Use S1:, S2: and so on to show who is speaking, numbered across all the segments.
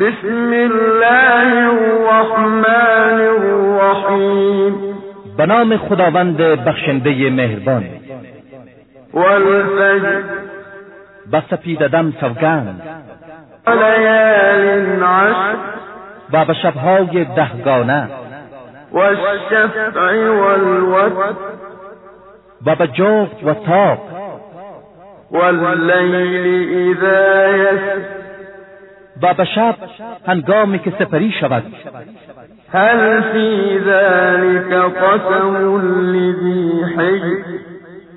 S1: بسم الله الرحمن الرحیم
S2: به نام خداوند بخشنده مهربان.
S1: والفجر.
S2: به سپیددم سوگند.
S1: وليال عشر.
S2: و به شبهای دهگانه.
S1: والشفع والوتر.
S2: و به جفت و تاق
S1: والليل إذا يسر
S2: و به شب هنگامی که سپری شود.
S1: هل في ذلك قسم حجر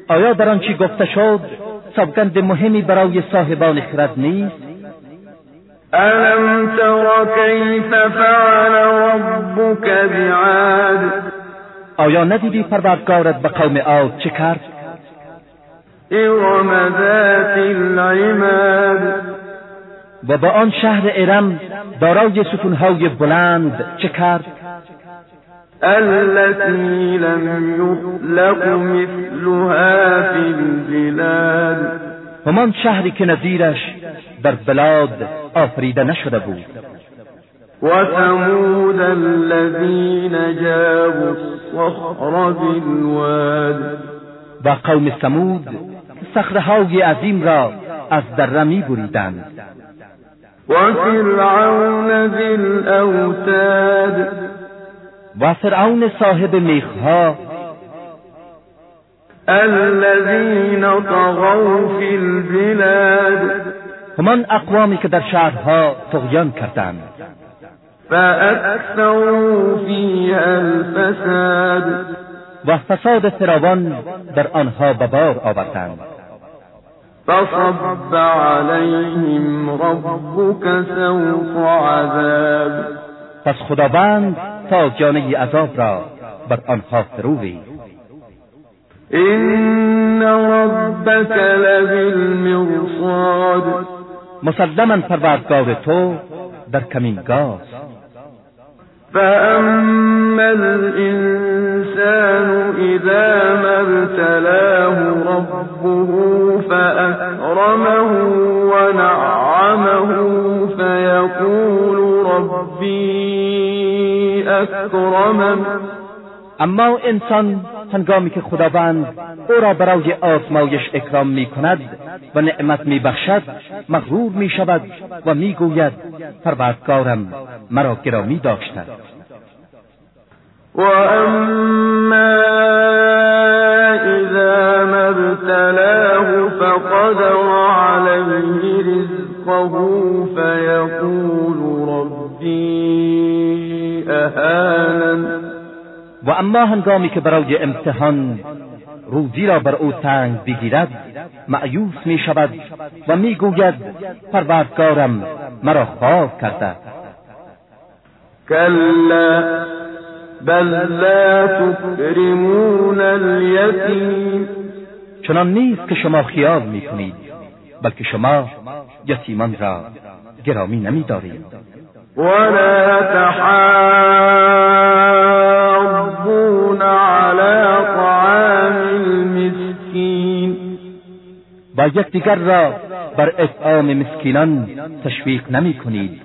S2: آیا در آنچه گفته شد سوگند مهمی برای صاحبان خرد نیست؟
S1: ألم تر كيف فعل ربك بعاد؟
S2: آیا ندیدی پروردگارت به قوم عاد چه کرد؟
S1: إرم ذات العماد.
S2: و با آن شهر ارم دارای ستونهای بلند چه کرد؟
S1: التي لم يخلق مثلها في البلاد.
S2: همان شهری که نظیرش در بلاد آفریده نشده بود.
S1: وثمود الذين جابوا الصخر بالواد.
S2: و قوم سمود صخرههای عظیم را از دره می بریدند و فرعون صاحب میخها.
S1: الذين طغوا في البلاد.
S2: همان اقوامی که در شهرها طغیان کردند.
S1: فأكثروا فيها الفساد.
S2: و فساد فراوان در آنها به بار آوردند.
S1: فصب عليهم ربك سوط عذاب.
S2: پس خداوند تاجانه عذاب را بر آنها ریخت
S1: إن ربك لبالمرصاد.
S2: مسلما پروردگار تو در کمینگاه
S1: فأما الإنسان إذا ما ابتلاه ربه فأكرمه ونعمه فيقول ربي أكرمن.
S2: اما انسان هنگامی که خداوند او را برای آزمایش اکرام می کند و نعمت می بخشد مغرور می شود و می گوید پروردگارم مرا گرامی داشته
S1: وأما إذا
S2: و اما هنگامی که برای امتحان روزی را بر او تنگ بگیرد معیوس می شود و می گوید پروردگارم مرا خواه کرده.
S1: كلا بل لا تكرمون اليتيم
S2: چنان نیست که شما خیال می کنید بلکه شما یتیمان را گرامی نمی دارید
S1: ولا تحاضون
S2: یکدیگر را بر اطعام مسکینان تشویق نمی کنید.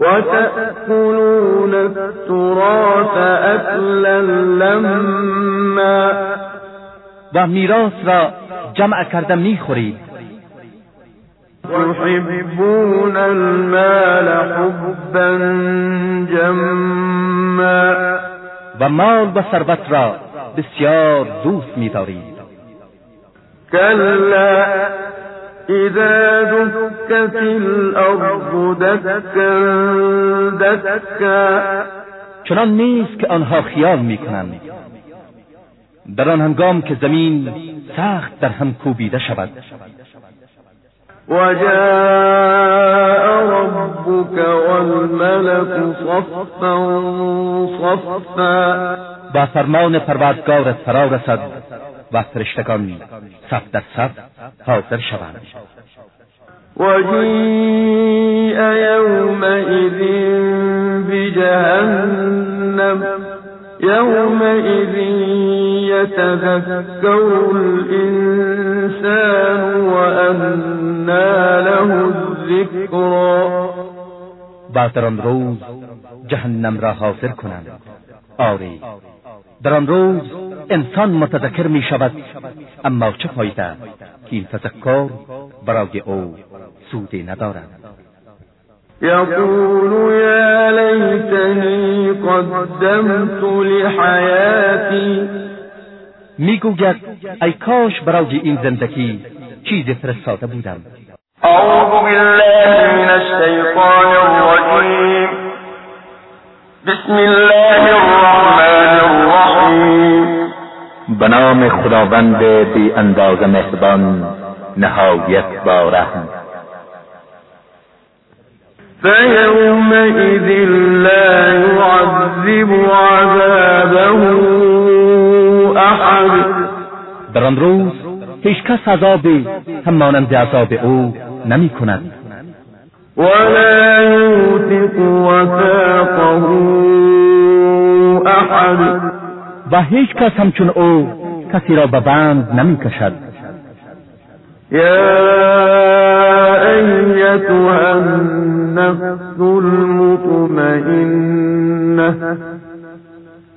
S1: وتأكلون التراث أكلا لما
S2: و میراث را جمع کرده می خورید.
S1: تحبون المال حبا جما
S2: و مال و ثروت را بسیار دوست می دارید.
S1: كلا إذا دكت الأرض دكا دكا.
S2: چنان نیست که آنها خیال می کنند در آن هنگام که زمین سخت در هم کوبیده شود.
S1: وجاء ربك والملك صفا صفا.
S2: با فرمان پروردگارت فرا رسد. و فرشتگان صف در صف حاضر شوند.
S1: وجيء يومئذ بجهنم يومئذ يتذكر الإنسان وأنى له الذكرى
S2: و در آن روز جهنم را حاضر کنند. آری در آن روز انسان متذکر می شود اما چه فایده که این تذکر برای او سودی ندارد.
S1: یقول یا لیتنی قدمت لحیاتی.
S2: می‌گوید ای کاش برای این زندگی چیزی فرستاده بودم.
S1: اعوذ بالله من الشیطان الرجیم. بسم الله
S2: به نام خداوند بی اندازه مهربان نهایت با رحم.
S1: فيومئذ لا يعذب عذابه احد.
S2: در آن روز هیچ کس عذابی همانند عذاب او نمی کند.
S1: ولا یوثق وثاقه احد.
S2: و هیچ کس همچون او کسی را به بند نمی کشد
S1: یا ایتها النفس المطمئنه.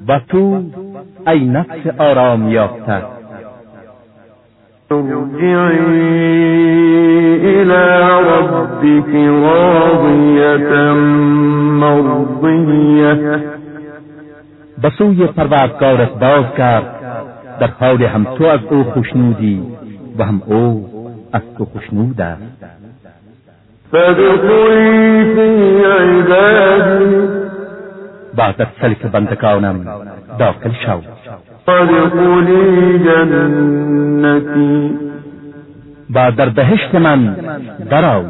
S2: و تو ای نفس آرام یافته.
S1: ارجعی الى ربك راضیة مرضیه
S2: به سوی پروردگارت باز کرد. در حال هم تو از او خوشنودی و هم او از تو خوشنود است. بعد از سلک بندگانم داخل شو. و در بهشت من درآی